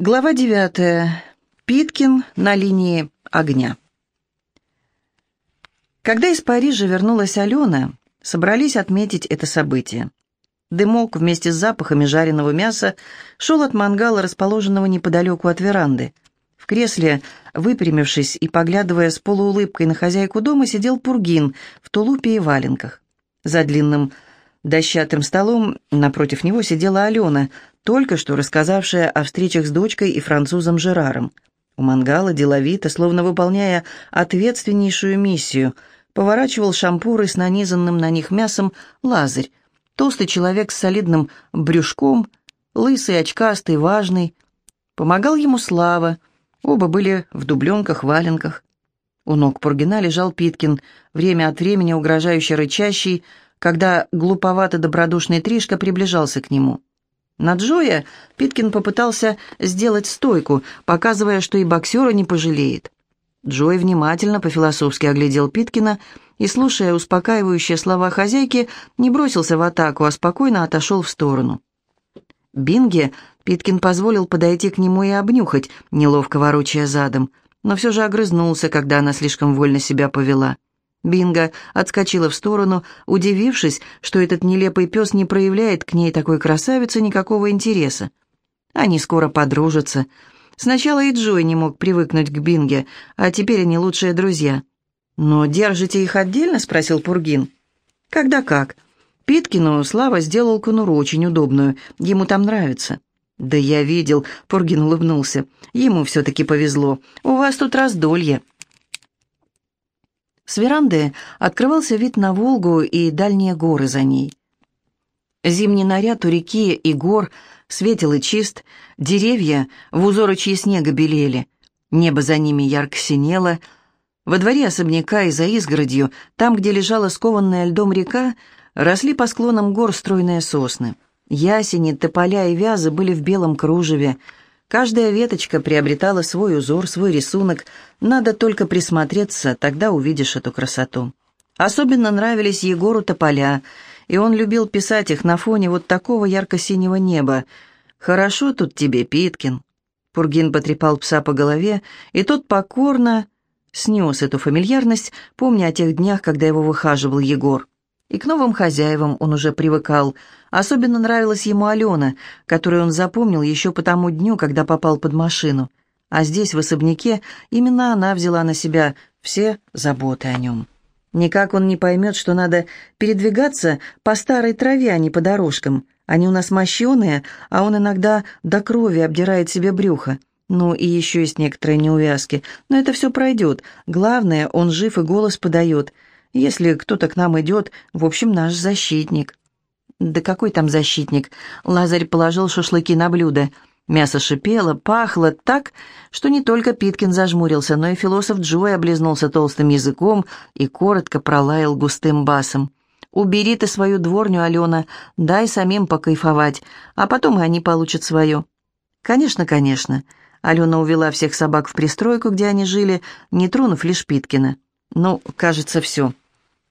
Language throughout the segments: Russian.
Глава девятая. Питкин на линии огня. Когда из Парижа вернулась Алена, собрались отметить это событие. Дымок вместе с запахами жареного мяса шел от мангала, расположенного неподалеку от веранды. В кресле, выпрямившись и поглядывая с полуулыбкой на хозяйку дома, сидел Пургин в тулупе и валенках. За длинным дощатым столом напротив него сидела Алена, только что рассказавшая о встречах с дочкой и французом Жераром. У мангала деловито, словно выполняя ответственнейшую миссию, поворачивал шампуры с нанизанным на них мясом Лазарь, толстый человек с солидным брюшком, лысый, очкастый, важный. Помогал ему Слава, оба были в дубленках-валенках. У ног Пургина лежал Питкин, время от времени угрожающе рычащий, когда глуповато-добродушный Тришка приближался к нему. На Джоя Питкин попытался сделать стойку, показывая, что и боксера не пожалеет. Джой внимательно по-философски оглядел Питкина и, слушая успокаивающие слова хозяйки, не бросился в атаку, а спокойно отошел в сторону. Бинге Питкин позволил подойти к нему и обнюхать, неловко ворочая задом, но все же огрызнулся, когда она слишком вольно себя повела. Бинго отскочила в сторону, удивившись, что этот нелепый пес не проявляет к ней такой красавицы никакого интереса. Они скоро подружатся. Сначала и Джой не мог привыкнуть к Бинге, а теперь они лучшие друзья. «Но держите их отдельно?» — спросил Пургин. «Когда как?» Питкину Слава сделал конуру очень удобную, ему там нравится. «Да я видел», — Пургин улыбнулся. «Ему все-таки повезло. У вас тут раздолье». С веранды открывался вид на Волгу и дальние горы за ней. Зимний наряд у реки и гор светел и чист, деревья в узорочье снега белели, небо за ними ярко синело. Во дворе особняка и за изгородью, там, где лежала скованная льдом река, росли по склонам гор стройные сосны. Ясени, тополя и вязы были в белом кружеве — Каждая веточка приобретала свой узор, свой рисунок. Надо только присмотреться, тогда увидишь эту красоту. Особенно нравились Егору тополя, и он любил писать их на фоне вот такого ярко-синего неба. «Хорошо тут тебе, Питкин». Пургин потрепал пса по голове, и тот покорно снес эту фамильярность, помня о тех днях, когда его выхаживал Егор. И к новым хозяевам он уже привыкал. Особенно нравилась ему Алена, которую он запомнил еще по тому дню, когда попал под машину. А здесь, в особняке, именно она взяла на себя все заботы о нем. Никак он не поймет, что надо передвигаться по старой траве, а не по дорожкам. Они у нас мощеные, а он иногда до крови обдирает себе брюхо. Ну и еще есть некоторые неувязки. Но это все пройдет. Главное, он жив и голос подает – если кто-то к нам идет, в общем, наш защитник». «Да какой там защитник?» Лазарь положил шашлыки на блюдо. Мясо шипело, пахло так, что не только Питкин зажмурился, но и философ Джой облизнулся толстым языком и коротко пролаял густым басом. «Убери ты свою дворню, Алена, дай самим покайфовать, а потом и они получат свое». «Конечно, конечно». Алена увела всех собак в пристройку, где они жили, не тронув лишь Питкина. «Ну, кажется, все».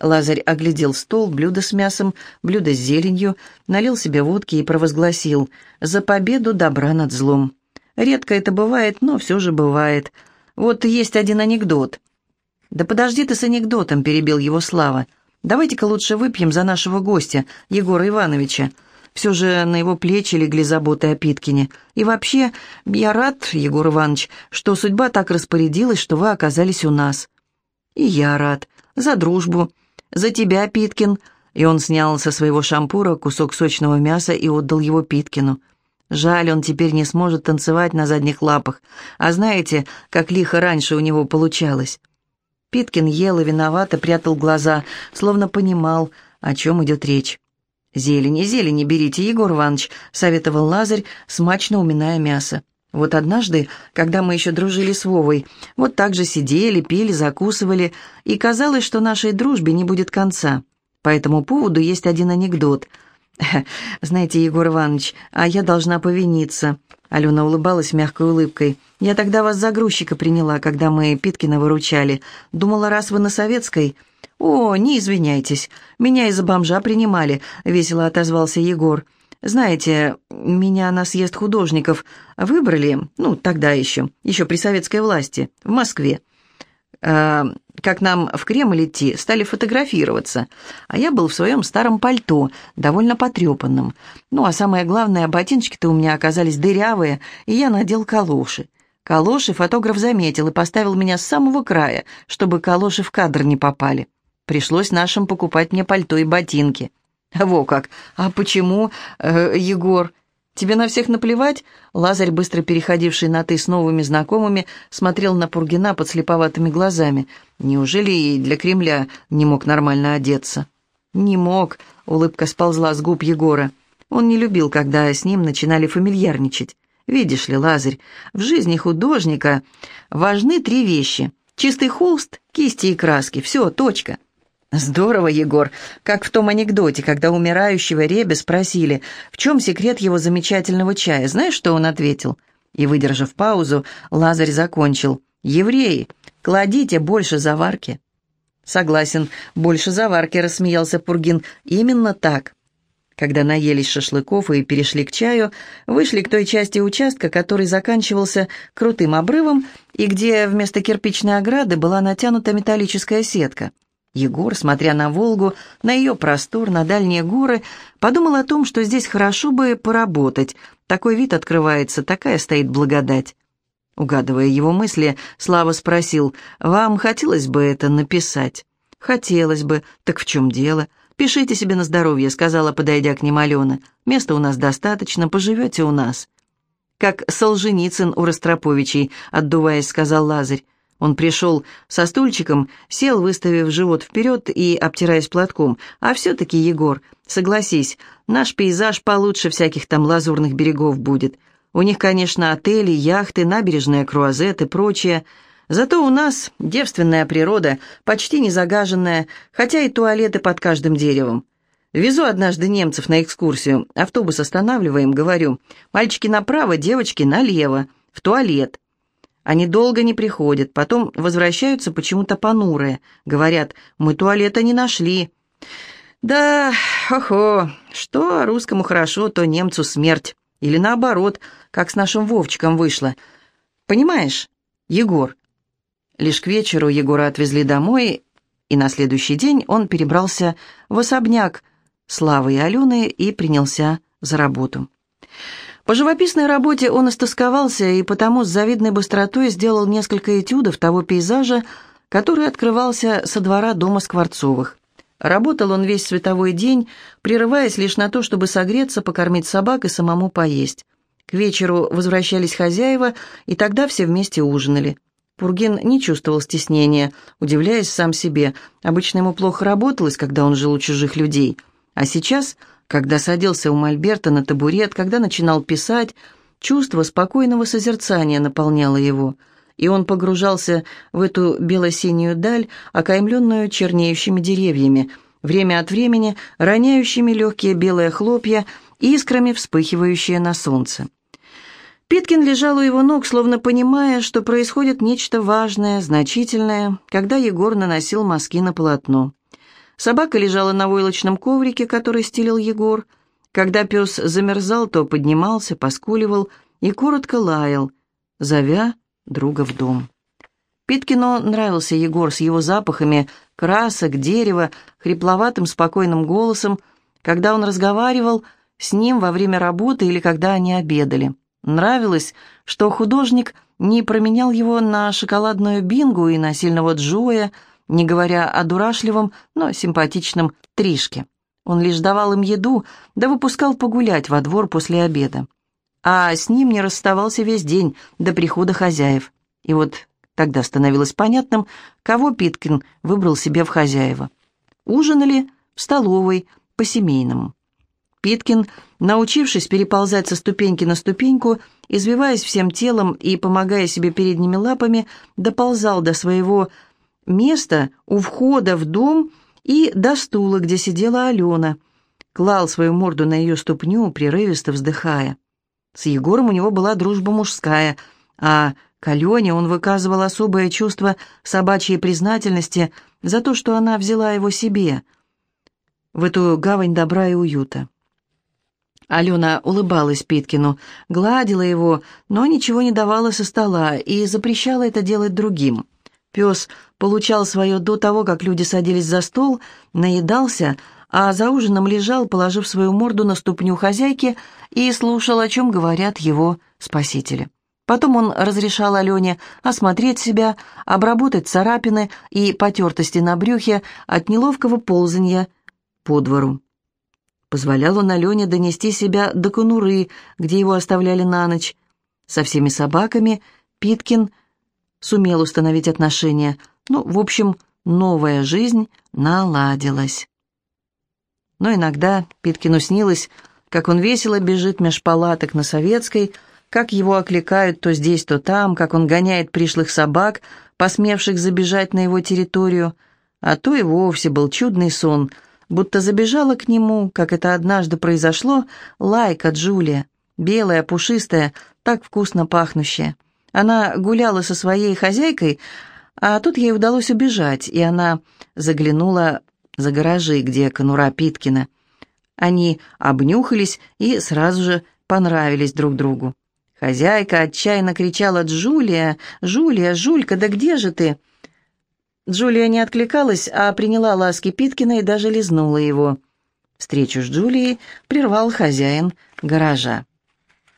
Лазарь оглядел стол, блюдо с мясом, блюдо с зеленью, налил себе водки и провозгласил «За победу добра над злом». Редко это бывает, но все же бывает. Вот есть один анекдот. «Да подожди ты с анекдотом», — перебил его Слава. «Давайте-ка лучше выпьем за нашего гостя, Егора Ивановича. Все же на его плечи легли заботы о Питкине. И вообще, я рад, Егор Иванович, что судьба так распорядилась, что вы оказались у нас». «И я рад. За дружбу. За тебя, Питкин!» И он снял со своего шампура кусок сочного мяса и отдал его Питкину. Жаль, он теперь не сможет танцевать на задних лапах. А знаете, как лихо раньше у него получалось? Питкин ел и виновато прятал глаза, словно понимал, о чем идет речь. «Зелени, зелени берите, Егор Иванович», — советовал Лазарь, смачно уминая мясо. Вот однажды, когда мы еще дружили с Вовой, вот так же сидели, пили, закусывали, и казалось, что нашей дружбе не будет конца. По этому поводу есть один анекдот. «Знаете, Егор Иванович, а я должна повиниться». Алена улыбалась мягкой улыбкой. «Я тогда вас за грузчика приняла, когда мы Питкина выручали. Думала, раз вы на Советской...» «О, не извиняйтесь, меня из-за бомжа принимали», — весело отозвался Егор. Знаете, меня на съезд художников выбрали, ну, тогда еще, еще при советской власти, в Москве. Э, как нам в Кремль идти, стали фотографироваться, а я был в своем старом пальто, довольно потрепанном. Ну, а самое главное, ботиночки-то у меня оказались дырявые, и я надел калоши. Калоши фотограф заметил и поставил меня с самого края, чтобы калоши в кадр не попали. Пришлось нашим покупать мне пальто и ботинки. Во как! А почему, э, Егор? Тебе на всех наплевать?» Лазарь, быстро переходивший на «ты» с новыми знакомыми, смотрел на Пургина под слеповатыми глазами. Неужели и для Кремля не мог нормально одеться? «Не мог», — улыбка сползла с губ Егора. Он не любил, когда с ним начинали фамильярничать. «Видишь ли, Лазарь, в жизни художника важны три вещи. Чистый холст, кисти и краски. Все, точка». Здорово, Егор, как в том анекдоте, когда умирающего Ребе спросили, в чем секрет его замечательного чая. Знаешь, что он ответил? И, выдержав паузу, Лазарь закончил. «Евреи, кладите больше заварки». «Согласен, больше заварки», — рассмеялся Пургин. «Именно так». Когда наелись шашлыков и перешли к чаю, вышли к той части участка, который заканчивался крутым обрывом и где вместо кирпичной ограды была натянута металлическая сетка. Егор, смотря на Волгу, на ее простор, на дальние горы, подумал о том, что здесь хорошо бы поработать. Такой вид открывается, такая стоит благодать. Угадывая его мысли, Слава спросил, «Вам хотелось бы это написать?» «Хотелось бы. Так в чем дело?» «Пишите себе на здоровье», — сказала, подойдя к ним Алена. «Места у нас достаточно, поживете у нас». «Как Солженицын у Ростроповичей», — отдуваясь, сказал Лазарь. Он пришел со стульчиком, сел, выставив живот вперед и обтираясь платком. А все-таки, Егор, согласись, наш пейзаж получше всяких там лазурных берегов будет. У них, конечно, отели, яхты, набережная круазет и прочее. Зато у нас девственная природа, почти не загаженная, хотя и туалеты под каждым деревом. Везу однажды немцев на экскурсию, автобус останавливаем, говорю, мальчики направо, девочки налево, в туалет. Они долго не приходят, потом возвращаются почему-то понурые. Говорят, мы туалета не нашли. Да, хо-хо, что русскому хорошо, то немцу смерть. Или наоборот, как с нашим Вовчиком вышло. Понимаешь, Егор? Лишь к вечеру Егора отвезли домой, и на следующий день он перебрался в особняк Славы и Алены и принялся за работу. По живописной работе он истосковался и потому с завидной быстротой сделал несколько этюдов того пейзажа, который открывался со двора дома Скворцовых. Работал он весь световой день, прерываясь лишь на то, чтобы согреться, покормить собак и самому поесть. К вечеру возвращались хозяева, и тогда все вместе ужинали. Пургин не чувствовал стеснения, удивляясь сам себе. Обычно ему плохо работалось, когда он жил у чужих людей. А сейчас когда садился у Мольберта на табурет, когда начинал писать, чувство спокойного созерцания наполняло его, и он погружался в эту бело-синюю даль, окаймленную чернеющими деревьями, время от времени роняющими легкие белые хлопья, искрами вспыхивающие на солнце. Питкин лежал у его ног, словно понимая, что происходит нечто важное, значительное, когда Егор наносил мазки на полотно. Собака лежала на войлочном коврике, который стелил Егор. Когда пес замерзал, то поднимался, поскуливал и коротко лаял, зовя друга в дом. Питкину нравился Егор с его запахами красок, дерева, хрипловатым спокойным голосом, когда он разговаривал с ним во время работы или когда они обедали. Нравилось, что художник не променял его на шоколадную бингу и на сильного Джоя, не говоря о дурашливом, но симпатичном Тришке. Он лишь давал им еду, да выпускал погулять во двор после обеда. А с ним не расставался весь день до прихода хозяев. И вот тогда становилось понятным, кого Питкин выбрал себе в хозяева. Ужинали в столовой по-семейному. Питкин, научившись переползать со ступеньки на ступеньку, извиваясь всем телом и помогая себе передними лапами, доползал до своего место у входа в дом и до стула, где сидела Алена. Клал свою морду на ее ступню, прерывисто вздыхая. С Егором у него была дружба мужская, а к Алене он выказывал особое чувство собачьей признательности за то, что она взяла его себе, в эту гавань добра и уюта. Алена улыбалась Питкину, гладила его, но ничего не давала со стола и запрещала это делать другим. Пес получал свое до того, как люди садились за стол, наедался, а за ужином лежал, положив свою морду на ступню хозяйки и слушал, о чем говорят его спасители. Потом он разрешал Алене осмотреть себя, обработать царапины и потертости на брюхе от неловкого ползания по двору. Позволял он Алене донести себя до конуры, где его оставляли на ночь. Со всеми собаками Питкин сумел установить отношения. Ну, в общем, новая жизнь наладилась. Но иногда Питкину снилось, как он весело бежит меж палаток на Советской, как его окликают то здесь, то там, как он гоняет пришлых собак, посмевших забежать на его территорию, а то и вовсе был чудный сон — будто забежала к нему, как это однажды произошло, лайка Джулия, белая, пушистая, так вкусно пахнущая. Она гуляла со своей хозяйкой, а тут ей удалось убежать, и она заглянула за гаражи, где конура Питкина. Они обнюхались и сразу же понравились друг другу. Хозяйка отчаянно кричала «Джулия! Джулия! Жулька, да где же ты?» Джулия не откликалась, а приняла ласки Питкина и даже лизнула его. Встречу с Джулией прервал хозяин гаража.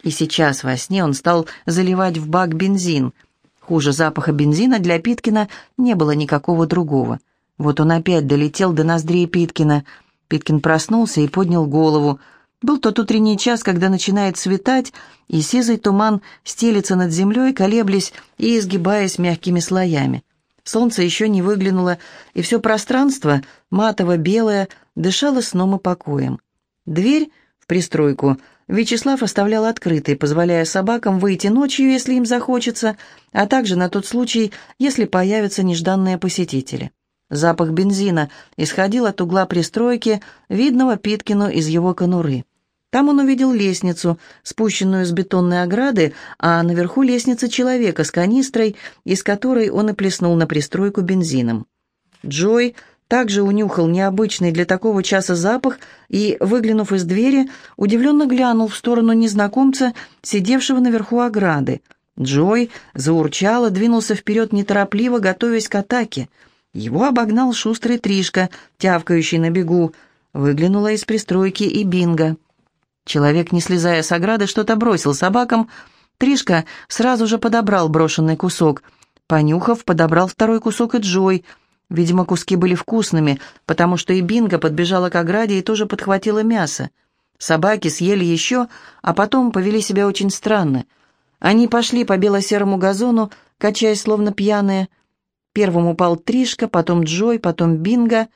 И сейчас во сне он стал заливать в бак бензин. Хуже запаха бензина для Питкина не было никакого другого. Вот он опять долетел до ноздрей Питкина. Питкин проснулся и поднял голову. Был тот утренний час, когда начинает светать, и сизый туман стелится над землей, колеблясь и изгибаясь мягкими слоями. Солнце еще не выглянуло, и все пространство, матово-белое, дышало сном и покоем. Дверь в пристройку Вячеслав оставлял открытой, позволяя собакам выйти ночью, если им захочется, а также на тот случай, если появятся нежданные посетители. Запах бензина исходил от угла пристройки, видного Питкину из его конуры. Там он увидел лестницу, спущенную с бетонной ограды, а наверху лестница человека с канистрой, из которой он и плеснул на пристройку бензином. Джой также унюхал необычный для такого часа запах и, выглянув из двери, удивленно глянул в сторону незнакомца, сидевшего наверху ограды. Джой заурчал и двинулся вперед неторопливо, готовясь к атаке. Его обогнал шустрый Тришка, тявкающий на бегу. Выглянула из пристройки и Бинго. Человек, не слезая с ограды, что-то бросил собакам. Тришка сразу же подобрал брошенный кусок. Понюхав, подобрал второй кусок и Джой. Видимо, куски были вкусными, потому что и Бинго подбежала к ограде и тоже подхватила мясо. Собаки съели еще, а потом повели себя очень странно. Они пошли по бело-серому газону, качаясь словно пьяные. Первым упал Тришка, потом Джой, потом Бинго.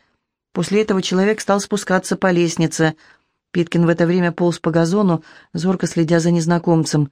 После этого человек стал спускаться по лестнице — Питкин в это время полз по газону, зорко следя за незнакомцем.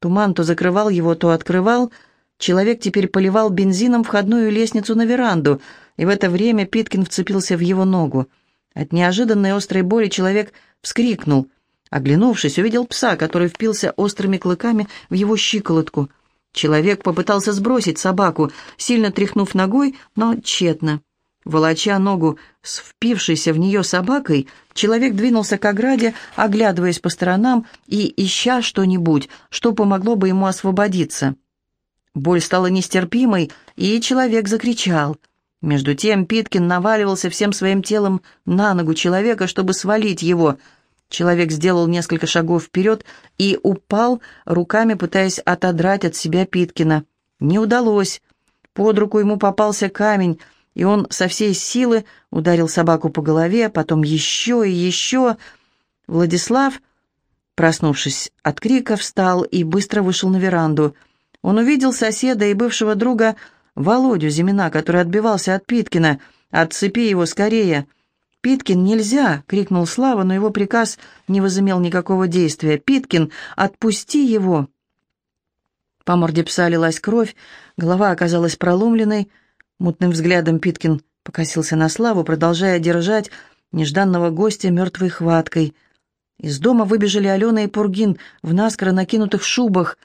Туман то закрывал его, то открывал. Человек теперь поливал бензином входную лестницу на веранду, и в это время Питкин вцепился в его ногу. От неожиданной острой боли человек вскрикнул. Оглянувшись, увидел пса, который впился острыми клыками в его щиколотку. Человек попытался сбросить собаку, сильно тряхнув ногой, но тщетно. Волоча ногу с впившейся в нее собакой, человек двинулся к ограде, оглядываясь по сторонам и ища что-нибудь, что помогло бы ему освободиться. Боль стала нестерпимой, и человек закричал. Между тем Питкин наваливался всем своим телом на ногу человека, чтобы свалить его. Человек сделал несколько шагов вперед и упал, руками пытаясь отодрать от себя Питкина. Не удалось. Под руку ему попался камень — и он со всей силы ударил собаку по голове, потом еще и еще. Владислав, проснувшись от крика, встал и быстро вышел на веранду. Он увидел соседа и бывшего друга Володю Зимина, который отбивался от Питкина. «Отцепи его скорее!» «Питкин, нельзя!» — крикнул Слава, но его приказ не возымел никакого действия. «Питкин, отпусти его!» По морде пса лилась кровь, голова оказалась проломленной, Мутным взглядом Питкин покосился на Славу, продолжая держать нежданного гостя мертвой хваткой. Из дома выбежали Алена и Пургин в наскоро накинутых шубах.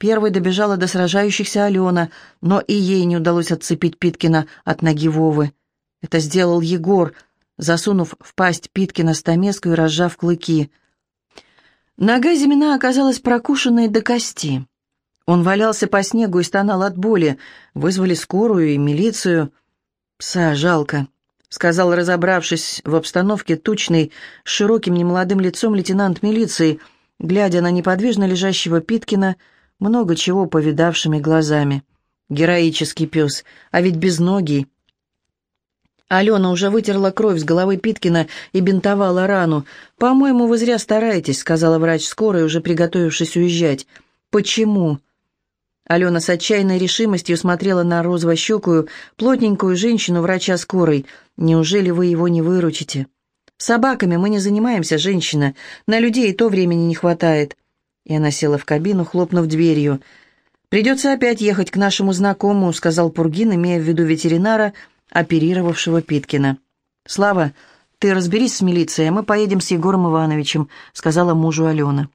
Первой добежала до сражающихся Алена, но и ей не удалось отцепить Питкина от ноги Вовы. Это сделал Егор, засунув в пасть Питкина стамеску и разжав клыки. Нога Зимина оказалась прокушенной до кости. Он валялся по снегу и стонал от боли. Вызвали скорую и милицию. «Пса жалко», — сказал, разобравшись в обстановке, тучный, с широким немолодым лицом лейтенант милиции, глядя на неподвижно лежащего Питкина, много чего повидавшими глазами. Героический пес, а ведь безногий. Алена уже вытерла кровь с головы Питкина и бинтовала рану. «По-моему, вы зря стараетесь», — сказала врач скорой, уже приготовившись уезжать. «Почему?» Алена с отчаянной решимостью смотрела на розовощекую, плотненькую женщину врача скорой. «Неужели вы его не выручите?» «Собаками мы не занимаемся, женщина. На людей и то времени не хватает». И она села в кабину, хлопнув дверью. «Придется опять ехать к нашему знакомому», — сказал Пургин, имея в виду ветеринара, — оперировавшего Питкина. «Слава, ты разберись с милицией, а мы поедем с Егором Ивановичем», — сказала мужу Алена.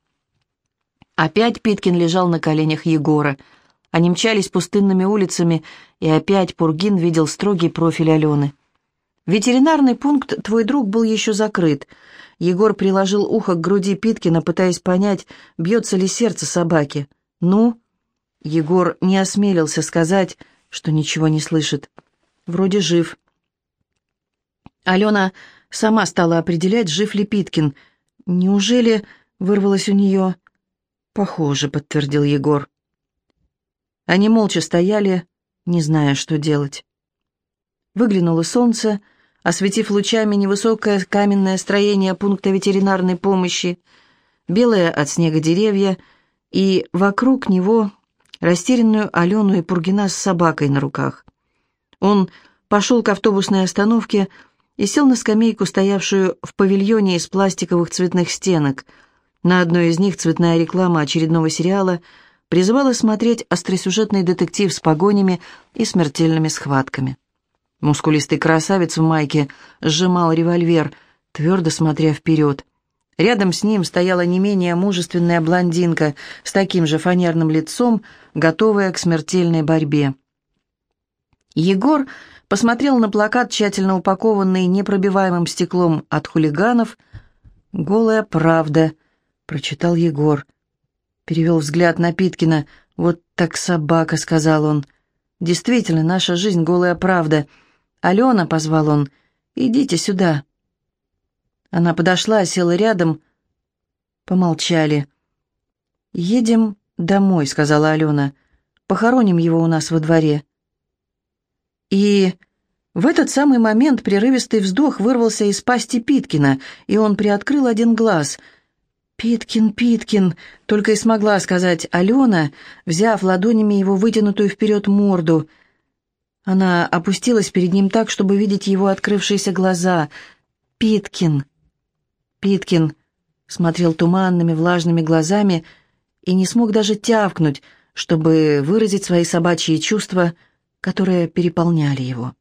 Опять Питкин лежал на коленях Егора. Они мчались пустынными улицами, и опять Пургин видел строгий профиль Алены. Ветеринарный пункт «Твой друг» был еще закрыт. Егор приложил ухо к груди Питкина, пытаясь понять, бьется ли сердце собаки. «Ну?» Егор не осмелился сказать, что ничего не слышит. Вроде жив. Алена сама стала определять, жив ли Питкин. Неужели вырвалось у нее? Похоже, подтвердил Егор. Они молча стояли, не зная, что делать. Выглянуло солнце, осветив лучами невысокое каменное строение пункта ветеринарной помощи, белые от снега деревья, и вокруг него растерянную Алену и Пургина с собакой на руках. Он пошел к автобусной остановке и сел на скамейку, стоявшую в павильоне из пластиковых цветных стенок. На одной из них цветная реклама очередного сериала призывала смотреть остросюжетный детектив с погонями и смертельными схватками. Мускулистый красавец в майке сжимал револьвер, твердо смотря вперед. Рядом с ним стояла не менее мужественная блондинка с таким же фанерным лицом, готовая к смертельной борьбе. Егор посмотрел на плакат, тщательно упакованный непробиваемым стеклом от хулиганов. «Голая правда», — прочитал Егор. Перевел взгляд на Питкина. «Вот так собака», — сказал он. «Действительно, наша жизнь — голая правда. Алена», — позвал он, — «идите сюда». Она подошла, села рядом. Помолчали. «Едем домой», — сказала Алена. «Похороним его у нас во дворе». И в этот самый момент прерывистый вздох вырвался из пасти Питкина, и он приоткрыл один глаз. «Питкин, Питкин!» — только и смогла сказать Алена, взяв ладонями его вытянутую вперед морду. Она опустилась перед ним так, чтобы видеть его открывшиеся глаза. «Питкин!» Питкин смотрел туманными влажными глазами и не смог даже тявкнуть, чтобы выразить свои собачьи чувства — которые переполняли его.